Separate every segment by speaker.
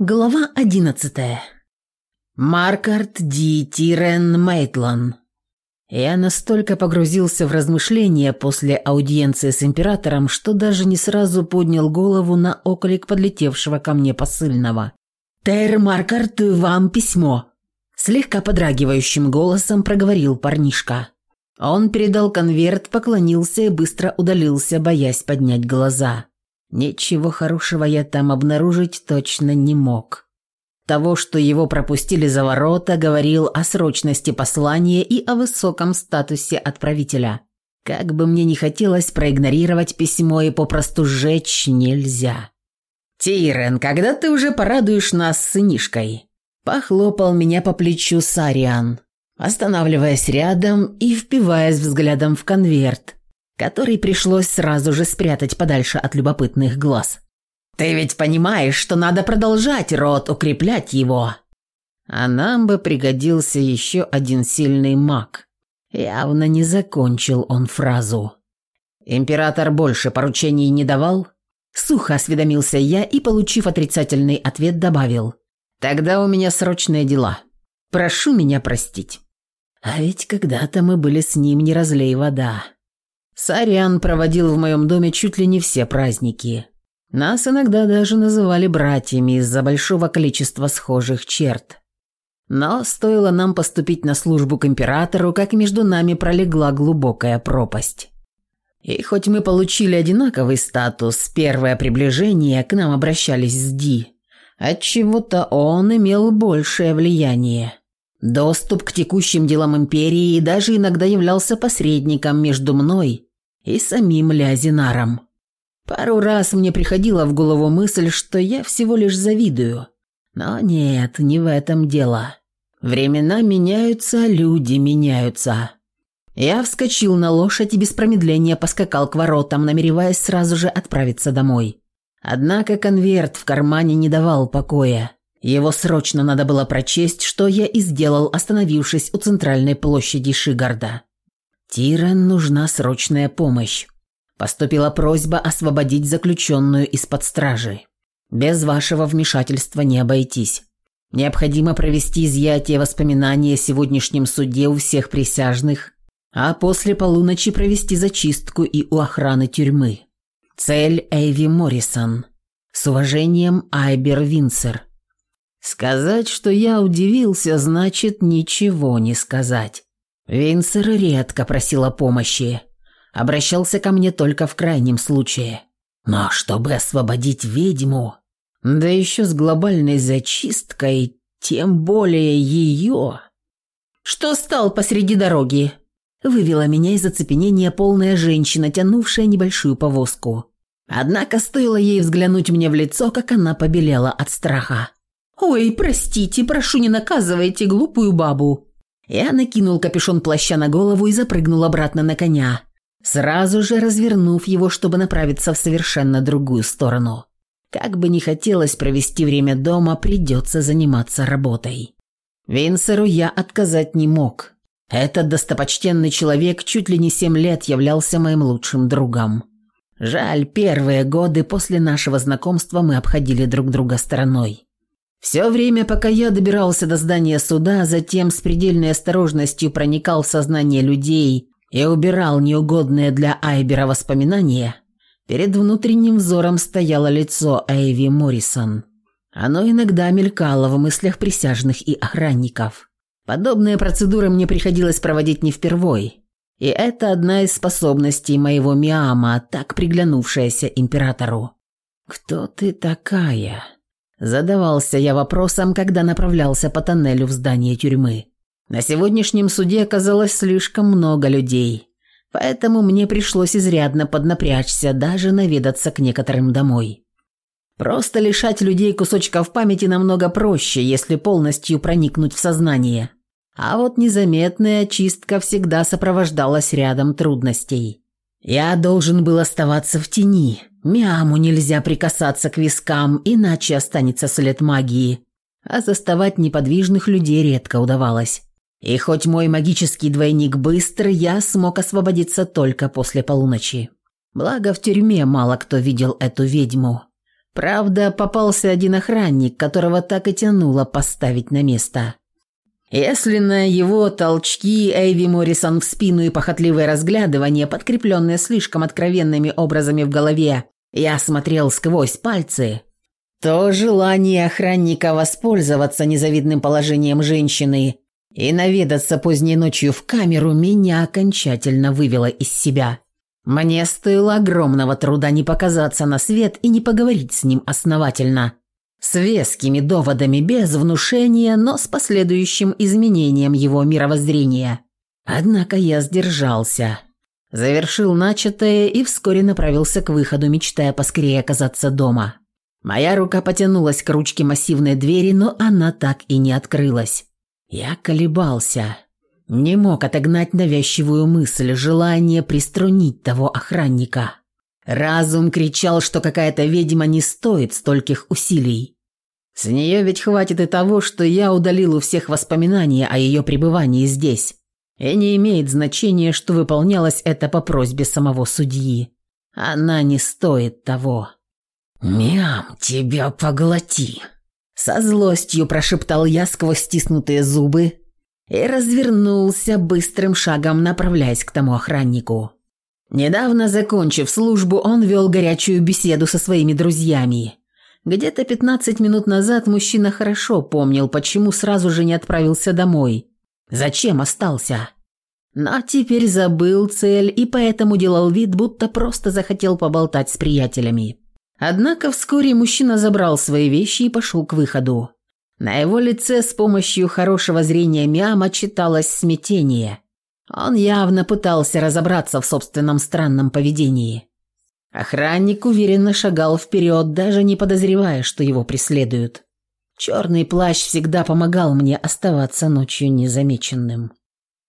Speaker 1: Глава одиннадцатая. Маркарт Ди Тирен Мейтлан. Я настолько погрузился в размышления после аудиенции с императором, что даже не сразу поднял голову на оклик подлетевшего ко мне посыльного. «Тейр Маркарт, вам письмо!» Слегка подрагивающим голосом проговорил парнишка. Он передал конверт, поклонился и быстро удалился, боясь поднять глаза. Ничего хорошего я там обнаружить точно не мог. Того, что его пропустили за ворота, говорил о срочности послания и о высоком статусе отправителя. Как бы мне ни хотелось проигнорировать письмо и попросту сжечь, нельзя. «Тирен, когда ты уже порадуешь нас сынишкой?» Похлопал меня по плечу Сариан, останавливаясь рядом и впиваясь взглядом в конверт, который пришлось сразу же спрятать подальше от любопытных глаз. «Ты ведь понимаешь, что надо продолжать род, укреплять его!» А нам бы пригодился еще один сильный маг. Явно не закончил он фразу. «Император больше поручений не давал?» Сухо осведомился я и, получив отрицательный ответ, добавил. «Тогда у меня срочные дела. Прошу меня простить». А ведь когда-то мы были с ним не разлей вода. Сариан проводил в моем доме чуть ли не все праздники. Нас иногда даже называли братьями из-за большого количества схожих черт. Но стоило нам поступить на службу к императору, как между нами пролегла глубокая пропасть. И хоть мы получили одинаковый статус, первое приближение к нам обращались с Ди. Отчего-то он имел большее влияние. Доступ к текущим делам империи и даже иногда являлся посредником между мной и самим Лязинаром. Пару раз мне приходила в голову мысль, что я всего лишь завидую. Но нет, не в этом дело. Времена меняются, люди меняются. Я вскочил на лошадь и без промедления поскакал к воротам, намереваясь сразу же отправиться домой. Однако конверт в кармане не давал покоя. Его срочно надо было прочесть, что я и сделал, остановившись у центральной площади Шигарда. Тирен нужна срочная помощь. Поступила просьба освободить заключенную из-под стражи. Без вашего вмешательства не обойтись. Необходимо провести изъятие воспоминаний о сегодняшнем суде у всех присяжных, а после полуночи провести зачистку и у охраны тюрьмы. Цель Эйви Моррисон. С уважением, Айбер Винсер. Сказать, что я удивился, значит ничего не сказать. Винсер редко просил о помощи. Обращался ко мне только в крайнем случае. Но чтобы освободить ведьму, да еще с глобальной зачисткой, тем более ее... «Что стал посреди дороги?» Вывела меня из оцепенения полная женщина, тянувшая небольшую повозку. Однако стоило ей взглянуть мне в лицо, как она побелела от страха. «Ой, простите, прошу, не наказывайте глупую бабу. Я накинул капюшон плаща на голову и запрыгнул обратно на коня, сразу же развернув его, чтобы направиться в совершенно другую сторону. Как бы ни хотелось провести время дома, придется заниматься работой. Винсеру я отказать не мог. Этот достопочтенный человек чуть ли не семь лет являлся моим лучшим другом. Жаль, первые годы после нашего знакомства мы обходили друг друга стороной. Все время, пока я добирался до здания суда, затем с предельной осторожностью проникал в сознание людей и убирал неугодные для Айбера воспоминания, перед внутренним взором стояло лицо Эйви Моррисон. Оно иногда мелькало в мыслях присяжных и охранников. Подобные процедуры мне приходилось проводить не впервой. И это одна из способностей моего Миама, так приглянувшаяся императору. «Кто ты такая?» Задавался я вопросом, когда направлялся по тоннелю в здание тюрьмы. На сегодняшнем суде оказалось слишком много людей, поэтому мне пришлось изрядно поднапрячься, даже наведаться к некоторым домой. Просто лишать людей кусочков памяти намного проще, если полностью проникнуть в сознание. А вот незаметная очистка всегда сопровождалась рядом трудностей. Я должен был оставаться в тени, Мяму нельзя прикасаться к вискам, иначе останется след магии. А заставать неподвижных людей редко удавалось. И хоть мой магический двойник быстр, я смог освободиться только после полуночи. Благо в тюрьме мало кто видел эту ведьму. Правда, попался один охранник, которого так и тянуло поставить на место. Если на его толчки Эйви Моррисон в спину и похотливое разглядывание, подкрепленные слишком откровенными образами в голове, я смотрел сквозь пальцы, то желание охранника воспользоваться незавидным положением женщины и наведаться поздней ночью в камеру меня окончательно вывело из себя. Мне стоило огромного труда не показаться на свет и не поговорить с ним основательно. С вескими доводами без внушения, но с последующим изменением его мировоззрения. Однако я сдержался. Завершил начатое и вскоре направился к выходу, мечтая поскорее оказаться дома. Моя рука потянулась к ручке массивной двери, но она так и не открылась. Я колебался. Не мог отогнать навязчивую мысль, желание приструнить того охранника. Разум кричал, что какая-то ведьма не стоит стольких усилий. С нее ведь хватит и того, что я удалил у всех воспоминания о ее пребывании здесь. И не имеет значения, что выполнялось это по просьбе самого судьи. Она не стоит того. «Мям, тебя поглоти!» Со злостью прошептал я сквозь стиснутые зубы и развернулся быстрым шагом, направляясь к тому охраннику. Недавно закончив службу, он вел горячую беседу со своими друзьями. Где-то 15 минут назад мужчина хорошо помнил, почему сразу же не отправился домой. Зачем остался? Но теперь забыл цель и поэтому делал вид, будто просто захотел поболтать с приятелями. Однако вскоре мужчина забрал свои вещи и пошел к выходу. На его лице с помощью хорошего зрения Миама читалось смятение. Он явно пытался разобраться в собственном странном поведении. Охранник уверенно шагал вперед, даже не подозревая, что его преследуют. Черный плащ всегда помогал мне оставаться ночью незамеченным.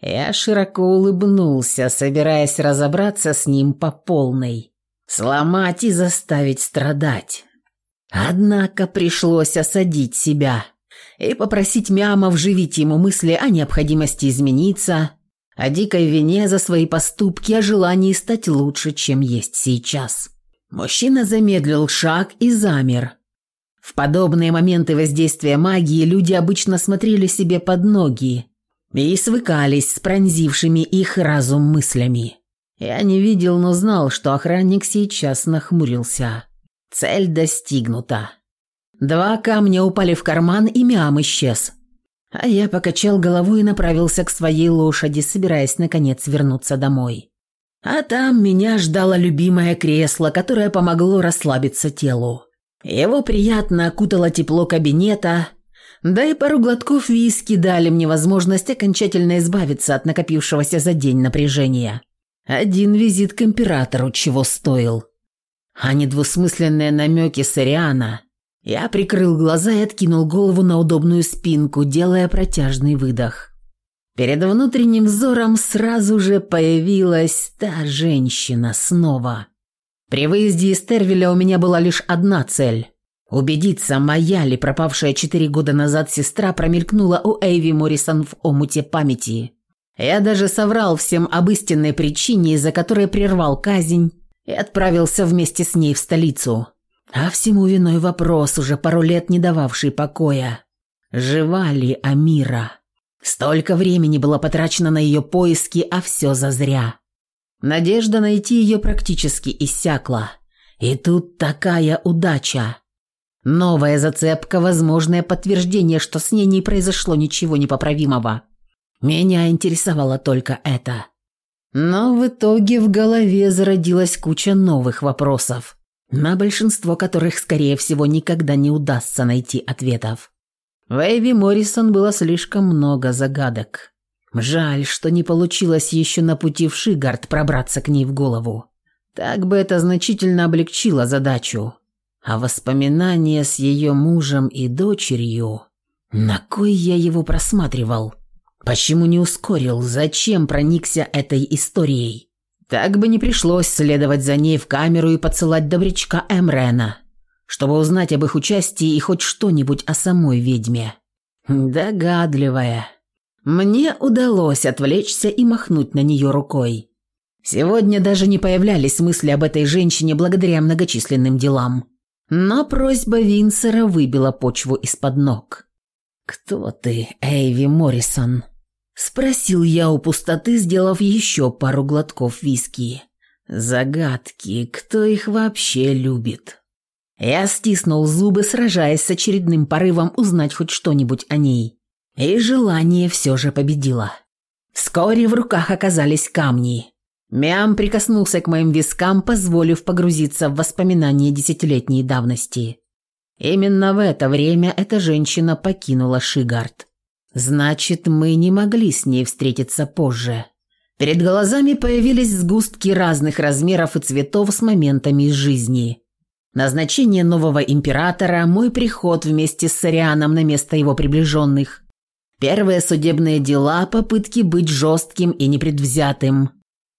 Speaker 1: Я широко улыбнулся, собираясь разобраться с ним по полной. Сломать и заставить страдать. Однако пришлось осадить себя и попросить Мяма вживить ему мысли о необходимости измениться, о дикой вине за свои поступки, о желании стать лучше, чем есть сейчас. Мужчина замедлил шаг и замер. В подобные моменты воздействия магии люди обычно смотрели себе под ноги и свыкались с пронзившими их разум мыслями. Я не видел, но знал, что охранник сейчас нахмурился. Цель достигнута. Два камня упали в карман, и Миам исчез. А я покачал головой и направился к своей лошади, собираясь наконец вернуться домой. А там меня ждало любимое кресло, которое помогло расслабиться телу. Его приятно окутало тепло кабинета, да и пару глотков виски дали мне возможность окончательно избавиться от накопившегося за день напряжения. Один визит к императору чего стоил. А недвусмысленные намеки Сариана. Я прикрыл глаза и откинул голову на удобную спинку, делая протяжный выдох. Перед внутренним взором сразу же появилась та женщина снова. При выезде из Тервеля у меня была лишь одна цель – убедиться, моя ли пропавшая четыре года назад сестра промелькнула у Эйви Моррисон в омуте памяти. Я даже соврал всем об истинной причине, из-за которой прервал казнь и отправился вместе с ней в столицу. А всему виной вопрос, уже пару лет не дававший покоя. Жива ли Амира? Столько времени было потрачено на ее поиски, а все зазря. Надежда найти ее практически иссякла. И тут такая удача. Новая зацепка, возможное подтверждение, что с ней не произошло ничего непоправимого. Меня интересовало только это. Но в итоге в голове зародилась куча новых вопросов, на большинство которых, скорее всего, никогда не удастся найти ответов. В Эйви Моррисон было слишком много загадок. Жаль, что не получилось еще на пути в Шигард пробраться к ней в голову. Так бы это значительно облегчило задачу. А воспоминания с ее мужем и дочерью... На кой я его просматривал? Почему не ускорил? Зачем проникся этой историей? Так бы не пришлось следовать за ней в камеру и подсылать добрячка Эмрена, чтобы узнать об их участии и хоть что-нибудь о самой ведьме. Догадливая. Мне удалось отвлечься и махнуть на нее рукой. Сегодня даже не появлялись мысли об этой женщине благодаря многочисленным делам. Но просьба Винсера выбила почву из-под ног. «Кто ты, Эйви Моррисон?» Спросил я у пустоты, сделав еще пару глотков виски. Загадки, кто их вообще любит? Я стиснул зубы, сражаясь с очередным порывом узнать хоть что-нибудь о ней. И желание все же победило. Вскоре в руках оказались камни. Мям прикоснулся к моим вискам, позволив погрузиться в воспоминания десятилетней давности. Именно в это время эта женщина покинула Шигард. Значит, мы не могли с ней встретиться позже. Перед глазами появились сгустки разных размеров и цветов с моментами из жизни. Назначение нового императора, мой приход вместе с Сарианом на место его приближенных, первые судебные дела, попытки быть жестким и непредвзятым,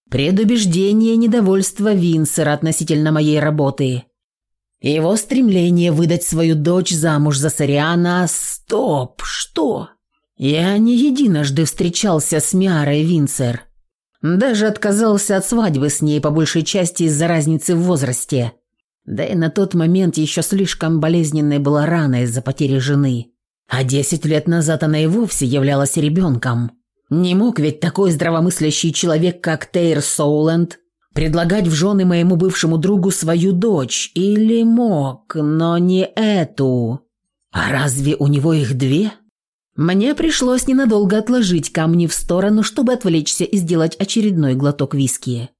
Speaker 1: предубеждение и недовольство Винсера относительно моей работы, его стремление выдать свою дочь замуж за Сариана. Стоп, что? Я не единожды встречался с Миарой Винцер. Даже отказался от свадьбы с ней по большей части из-за разницы в возрасте. Да и на тот момент еще слишком болезненной была рана из-за потери жены. А десять лет назад она и вовсе являлась ребенком. Не мог ведь такой здравомыслящий человек, как Тейр Соуленд, предлагать в жены моему бывшему другу свою дочь. Или мог, но не эту. А разве у него их две? Мне пришлось ненадолго отложить камни в сторону, чтобы отвлечься и сделать очередной глоток виски.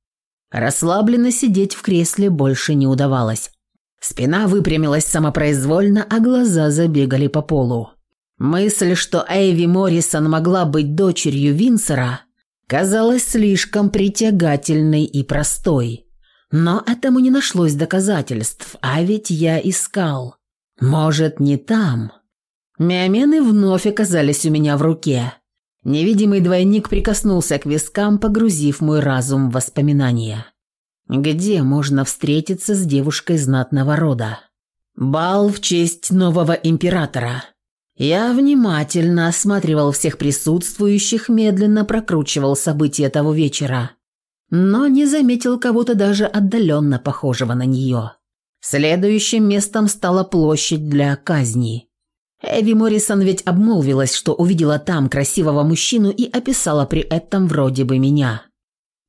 Speaker 1: Расслабленно сидеть в кресле больше не удавалось. Спина выпрямилась самопроизвольно, а глаза забегали по полу. Мысль, что Эйви Моррисон могла быть дочерью Винсера, казалась слишком притягательной и простой. Но этому не нашлось доказательств, а ведь я искал. Может, не там, Миомены вновь оказались у меня в руке. Невидимый двойник прикоснулся к вискам, погрузив мой разум в воспоминания. Где можно встретиться с девушкой знатного рода? Бал в честь нового императора. Я внимательно осматривал всех присутствующих, медленно прокручивал события того вечера, но не заметил кого-то даже отдаленно похожего на нее. Следующим местом стала площадь для казни. Эви Моррисон ведь обмолвилась, что увидела там красивого мужчину и описала при этом вроде бы меня.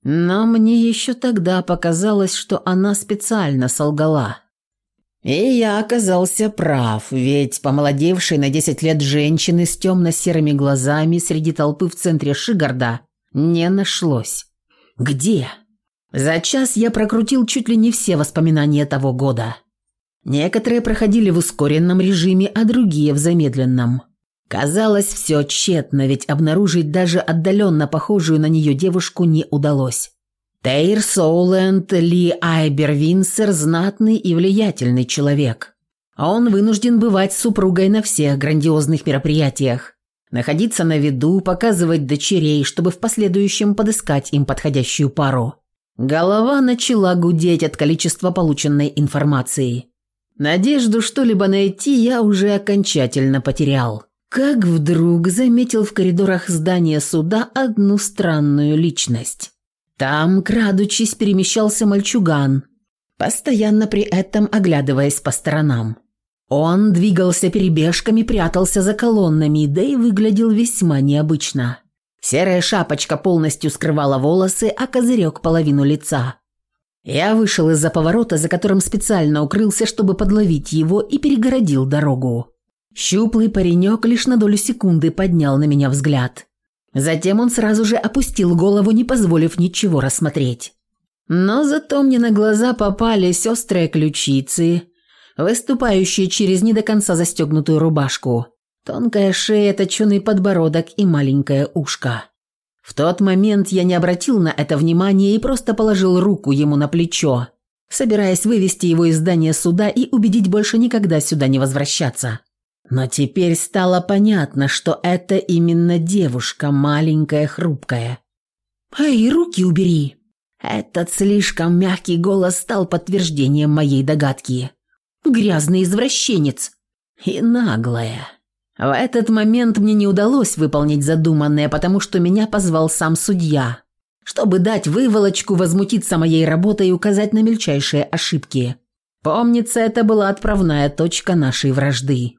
Speaker 1: Но мне еще тогда показалось, что она специально солгала. И я оказался прав, ведь помолодевшей на 10 лет женщины с темно-серыми глазами среди толпы в центре Шигарда не нашлось. Где? За час я прокрутил чуть ли не все воспоминания того года. Некоторые проходили в ускоренном режиме, а другие в замедленном. Казалось, все тщетно, ведь обнаружить даже отдаленно похожую на нее девушку не удалось. Тейр Соуленд Ли Айбер Винсер – знатный и влиятельный человек. Он вынужден бывать супругой на всех грандиозных мероприятиях, находиться на виду, показывать дочерей, чтобы в последующем подыскать им подходящую пару. Голова начала гудеть от количества полученной информации. Надежду что-либо найти я уже окончательно потерял. Как вдруг заметил в коридорах здания суда одну странную личность. Там, крадучись, перемещался мальчуган, постоянно при этом оглядываясь по сторонам. Он двигался перебежками, прятался за колоннами, да и выглядел весьма необычно. Серая шапочка полностью скрывала волосы, а козырек – половину лица. Я вышел из-за поворота, за которым специально укрылся, чтобы подловить его, и перегородил дорогу. Щуплый паренек лишь на долю секунды поднял на меня взгляд. Затем он сразу же опустил голову, не позволив ничего рассмотреть. Но зато мне на глаза попались острые ключицы, выступающие через не до конца застегнутую рубашку, тонкая шея, точеный подбородок и маленькое ушко. В тот момент я не обратил на это внимания и просто положил руку ему на плечо, собираясь вывести его из здания суда и убедить больше никогда сюда не возвращаться. Но теперь стало понятно, что это именно девушка, маленькая, хрупкая. «Эй, руки убери!» Этот слишком мягкий голос стал подтверждением моей догадки. «Грязный извращенец!» И наглая. В этот момент мне не удалось выполнить задуманное, потому что меня позвал сам судья, чтобы дать выволочку, возмутиться моей работой и указать на мельчайшие ошибки. Помнится, это была отправная точка нашей вражды.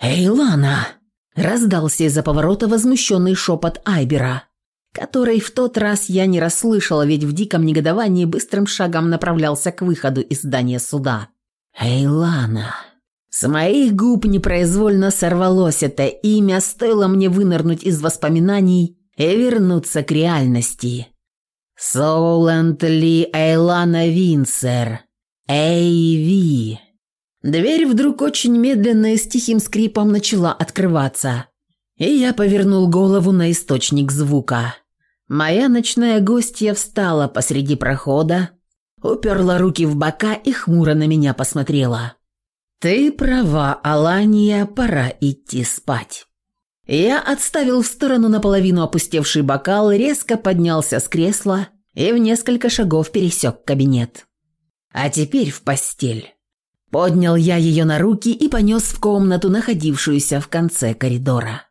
Speaker 1: «Эй, Лана!» – раздался из-за поворота возмущенный шепот Айбера, который в тот раз я не расслышала, ведь в диком негодовании быстрым шагом направлялся к выходу из здания суда. «Эй, Лана!» С моих губ непроизвольно сорвалось это имя, стоило мне вынырнуть из воспоминаний и вернуться к реальности. Соуланд Ли Эйлана Винсер. Эйви. Дверь вдруг очень медленно и с тихим скрипом начала открываться. И я повернул голову на источник звука. Моя ночная гостья встала посреди прохода, уперла руки в бока и хмуро на меня посмотрела. «Ты права, Алания, пора идти спать». Я отставил в сторону наполовину опустевший бокал, резко поднялся с кресла и в несколько шагов пересек кабинет. А теперь в постель. Поднял я ее на руки и понес в комнату, находившуюся в конце коридора.